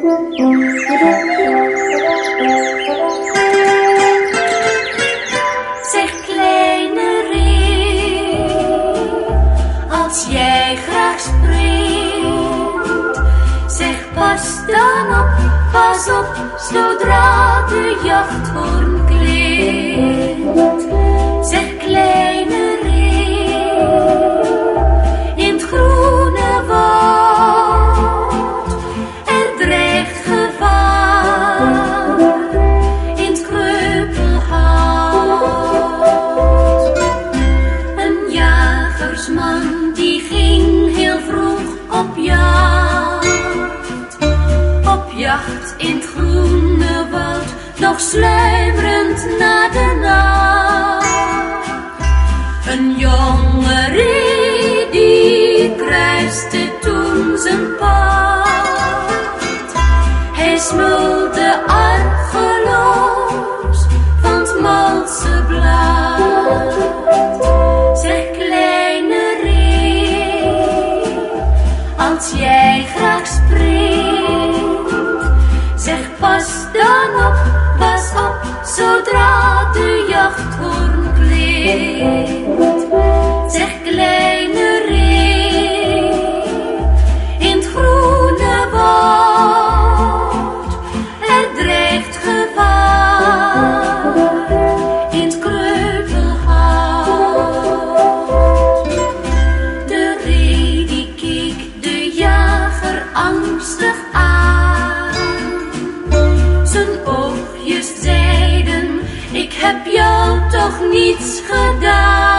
Zeg kleine ree, als jij graag springt, zeg pas dan op, pas op, zodra de jachthoorn klinkt. In het groene woud, nog sluimerend na de nacht. Een jonge ree die kruiste toen zijn pad. Hij smulde argeloos van het malse blad. Zeg kleine ree, als jij pas dan op, pas op, zodra de jachthoorn klinkt. Zeg kleine ree, in het groene woud, er dreigt gevaar, in het kreupelhout. De ree die keek de jager angstig aan. Toch niets gedaan.